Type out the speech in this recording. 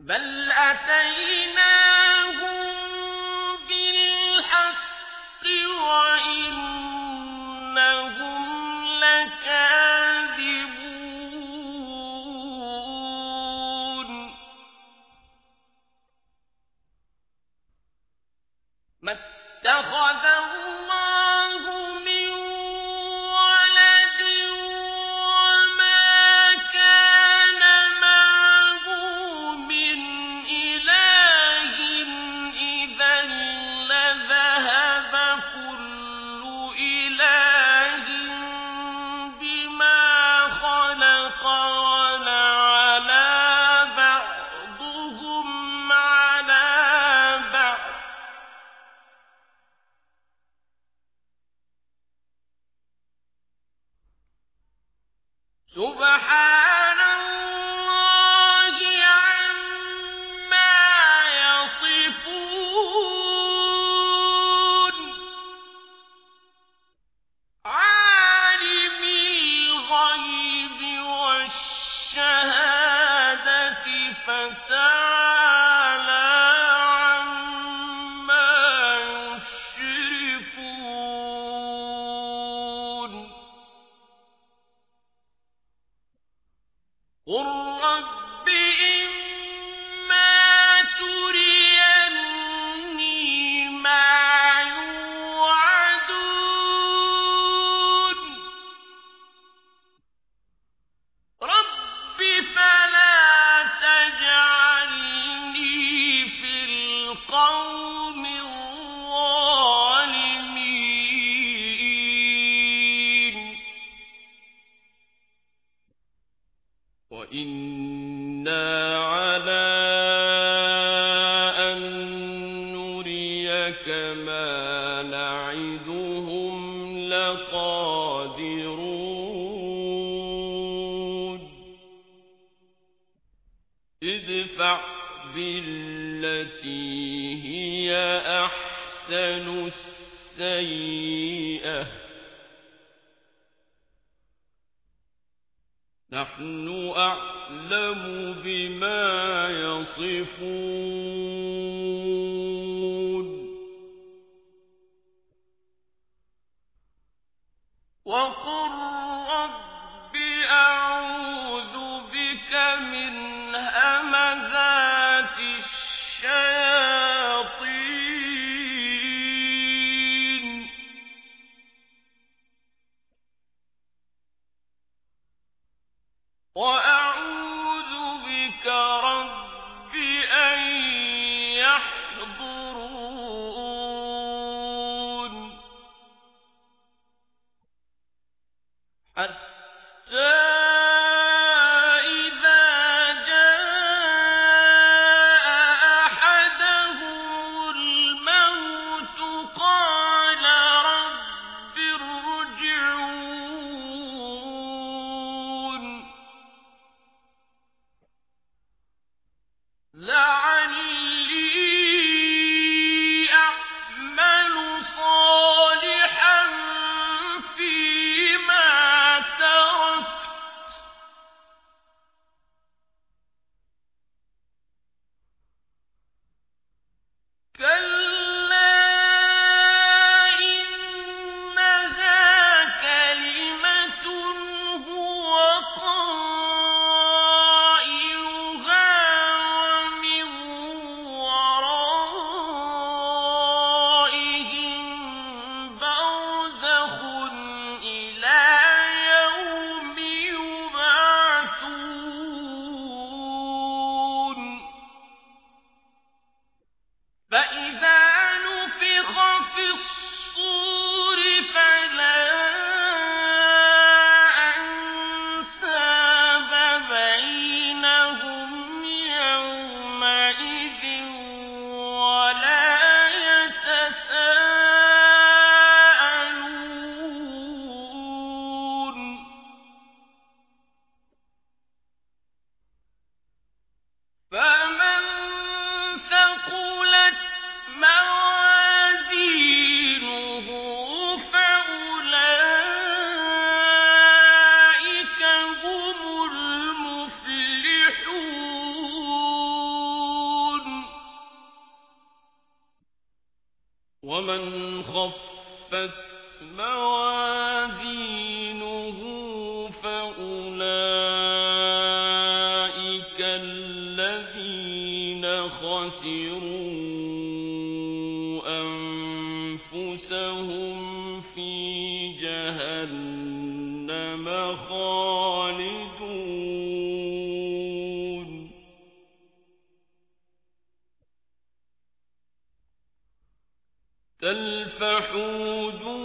بل أتينا سبحان قل رب إن كما نعدهم لقادرون ادفع بالتي هي أحسن السيئة نحن أعلم بما يصفون حتى لا ومن خفت موازينه فأولئك الذين خسروا أنفسهم. تلفح وجوههم